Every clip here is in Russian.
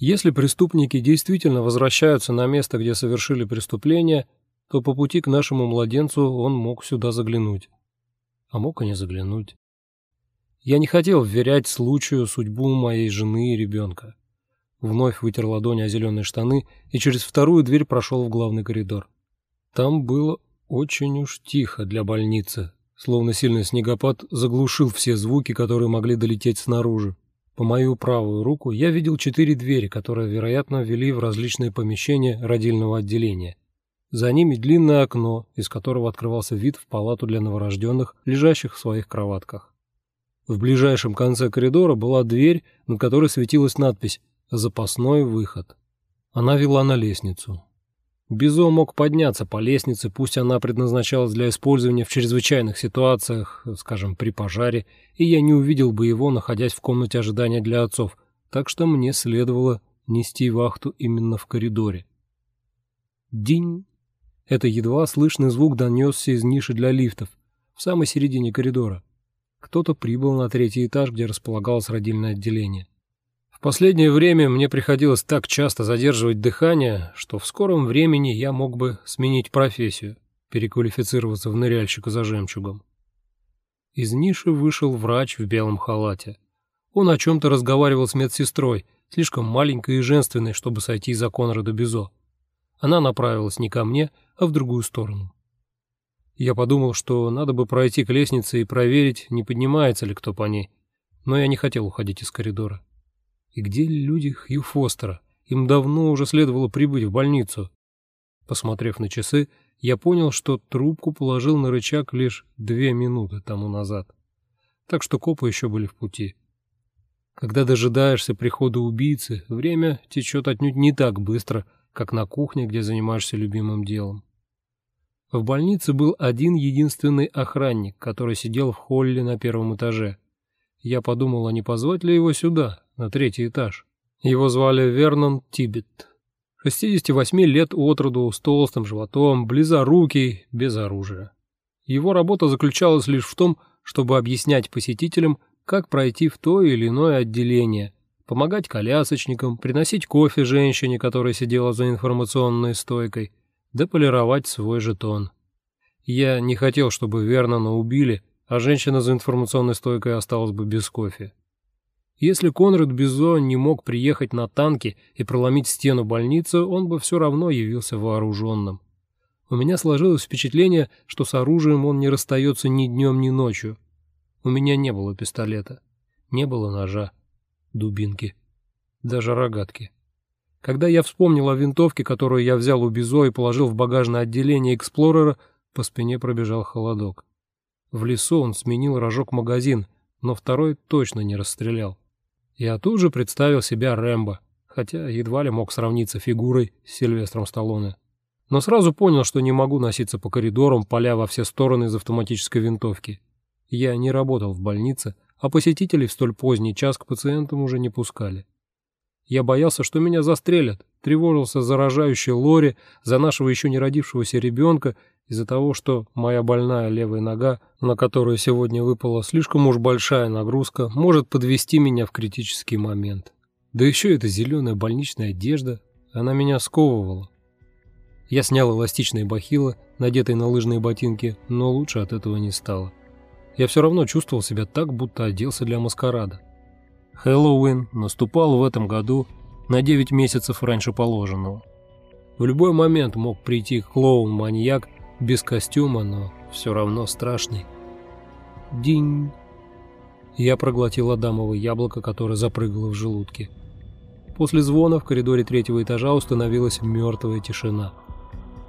Если преступники действительно возвращаются на место, где совершили преступление, то по пути к нашему младенцу он мог сюда заглянуть. А мог и не заглянуть. Я не хотел вверять случаю судьбу моей жены и ребенка. Вновь вытер ладонь о зеленые штаны и через вторую дверь прошел в главный коридор. Там было очень уж тихо для больницы, словно сильный снегопад заглушил все звуки, которые могли долететь снаружи. По мою правую руку я видел четыре двери, которые, вероятно, вели в различные помещения родильного отделения. За ними длинное окно, из которого открывался вид в палату для новорожденных, лежащих в своих кроватках. В ближайшем конце коридора была дверь, над которой светилась надпись «Запасной выход». Она вела на лестницу. Бизо мог подняться по лестнице, пусть она предназначалась для использования в чрезвычайных ситуациях, скажем, при пожаре, и я не увидел бы его, находясь в комнате ожидания для отцов, так что мне следовало нести вахту именно в коридоре. Динь! Это едва слышный звук донесся из ниши для лифтов, в самой середине коридора. Кто-то прибыл на третий этаж, где располагалось родильное отделение. Последнее время мне приходилось так часто задерживать дыхание, что в скором времени я мог бы сменить профессию, переквалифицироваться в ныряльщика за жемчугом. Из ниши вышел врач в белом халате. Он о чем-то разговаривал с медсестрой, слишком маленькой и женственной, чтобы сойти за Конрада Бизо. Она направилась не ко мне, а в другую сторону. Я подумал, что надо бы пройти к лестнице и проверить, не поднимается ли кто по ней, но я не хотел уходить из коридора. И где люди Хью Фостера? Им давно уже следовало прибыть в больницу. Посмотрев на часы, я понял, что трубку положил на рычаг лишь две минуты тому назад. Так что копы еще были в пути. Когда дожидаешься прихода убийцы, время течет отнюдь не так быстро, как на кухне, где занимаешься любимым делом. В больнице был один единственный охранник, который сидел в холле на первом этаже. Я подумал, а не позвать ли его сюда, на третий этаж. Его звали Вернон Тибет. 68 лет от роду, с толстым животом, близорукий, без оружия. Его работа заключалась лишь в том, чтобы объяснять посетителям, как пройти в то или иное отделение, помогать колясочникам, приносить кофе женщине, которая сидела за информационной стойкой, да полировать свой жетон. Я не хотел, чтобы Вернона убили, а женщина за информационной стойкой осталась бы без кофе. Если Конрад Бизо не мог приехать на танке и проломить стену больницы, он бы все равно явился вооруженным. У меня сложилось впечатление, что с оружием он не расстается ни днем, ни ночью. У меня не было пистолета, не было ножа, дубинки, даже рогатки. Когда я вспомнил о винтовке, которую я взял у Бизо и положил в багажное отделение Эксплорера, по спине пробежал холодок. В лесу он сменил рожок-магазин, но второй точно не расстрелял. Я тут же представил себя Рэмбо, хотя едва ли мог сравниться фигурой с Сильвестром Сталлоне. Но сразу понял, что не могу носиться по коридорам, поля во все стороны из автоматической винтовки. Я не работал в больнице, а посетителей в столь поздний час к пациентам уже не пускали. Я боялся, что меня застрелят, тревожился за рожающей Лори, за нашего еще не родившегося ребенка из-за того, что моя больная левая нога, на которую сегодня выпала слишком уж большая нагрузка, может подвести меня в критический момент. Да еще эта зеленая больничная одежда, она меня сковывала. Я снял эластичные бахилы, надетые на лыжные ботинки, но лучше от этого не стало. Я все равно чувствовал себя так, будто оделся для маскарада. Хэллоуин наступал в этом году на 9 месяцев раньше положенного. В любой момент мог прийти клоун-маньяк без костюма, но все равно страшный. Динь. Я проглотил адамово яблоко, которое запрыгало в желудке. После звона в коридоре третьего этажа установилась мертвая тишина.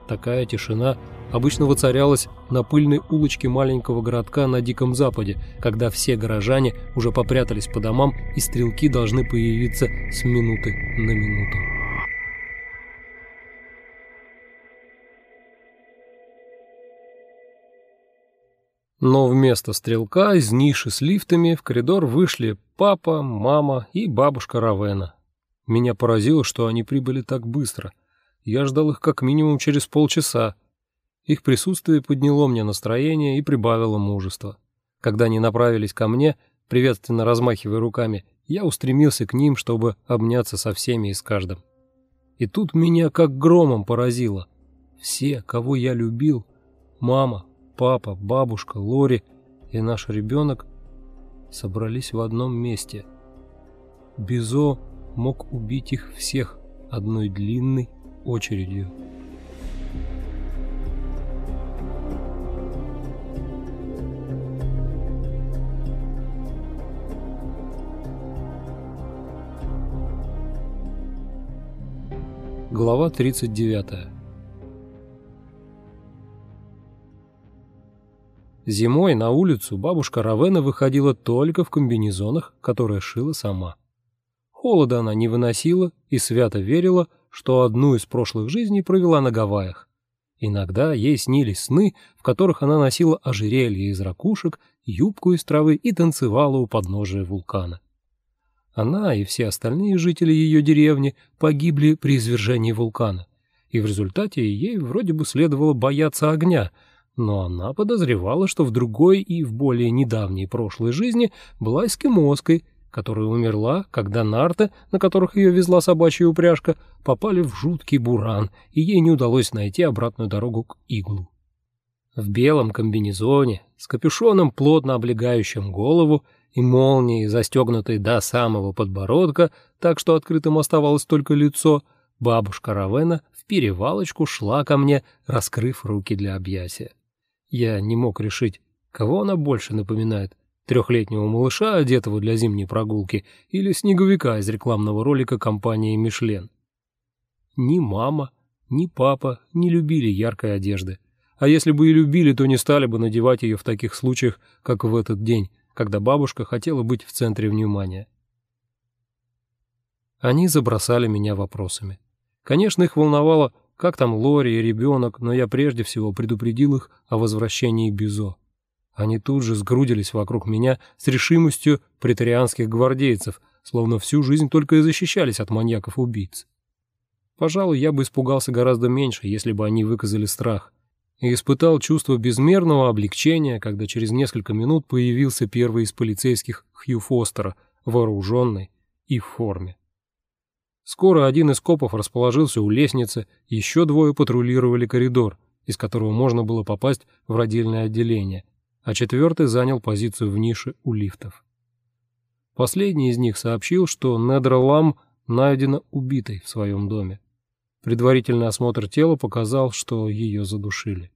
Такая тишина обычно воцарялась на пыльной улочке маленького городка на Диком Западе, когда все горожане уже попрятались по домам и стрелки должны появиться с минуты на минуту. Но вместо стрелка из ниши с лифтами в коридор вышли папа, мама и бабушка Равена. Меня поразило, что они прибыли так быстро. Я ждал их как минимум через полчаса. Их присутствие подняло мне настроение и прибавило мужества. Когда они направились ко мне, приветственно размахивая руками, я устремился к ним, чтобы обняться со всеми и с каждым. И тут меня как громом поразило. Все, кого я любил, мама, папа, бабушка, Лори и наш ребенок, собрались в одном месте. Бизо мог убить их всех одной длинной очередью. Глава 39 Зимой на улицу бабушка Равена выходила только в комбинезонах, которые шила сама. Холода она не выносила и свято верила, что одну из прошлых жизней провела на Гавайях. Иногда ей снились сны, в которых она носила ожерелье из ракушек, юбку из травы и танцевала у подножия вулкана. Она и все остальные жители ее деревни погибли при извержении вулкана, и в результате ей вроде бы следовало бояться огня, но она подозревала, что в другой и в более недавней прошлой жизни была эскимоской, которая умерла, когда нарты, на которых ее везла собачья упряжка, попали в жуткий буран, и ей не удалось найти обратную дорогу к иглу. В белом комбинезоне, с капюшоном, плотно облегающим голову, и молнией, застегнутой до самого подбородка, так что открытым оставалось только лицо, бабушка Равена в перевалочку шла ко мне, раскрыв руки для объятия. Я не мог решить, кого она больше напоминает, трехлетнего малыша, одетого для зимней прогулки, или снеговика из рекламного ролика компании «Мишлен». Ни мама, ни папа не любили яркой одежды. А если бы и любили, то не стали бы надевать ее в таких случаях, как в этот день, когда бабушка хотела быть в центре внимания. Они забросали меня вопросами. Конечно, их волновало, как там Лори и ребенок, но я прежде всего предупредил их о возвращении Бизо. Они тут же сгрудились вокруг меня с решимостью претарианских гвардейцев, словно всю жизнь только и защищались от маньяков-убийц. Пожалуй, я бы испугался гораздо меньше, если бы они выказали страх и испытал чувство безмерного облегчения, когда через несколько минут появился первый из полицейских Хью Фостера, вооруженный и в форме. Скоро один из копов расположился у лестницы, еще двое патрулировали коридор, из которого можно было попасть в родильное отделение, а четвертый занял позицию в нише у лифтов. Последний из них сообщил, что Недра Лам найдена убитой в своем доме. Предварительный осмотр тела показал, что ее задушили.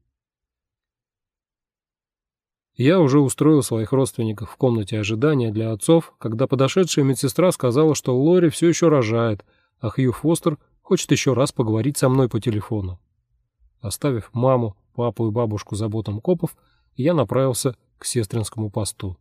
Я уже устроил своих родственников в комнате ожидания для отцов, когда подошедшая медсестра сказала, что Лори все еще рожает, а Хью Фостер хочет еще раз поговорить со мной по телефону. Оставив маму, папу и бабушку заботам копов, я направился к сестринскому посту.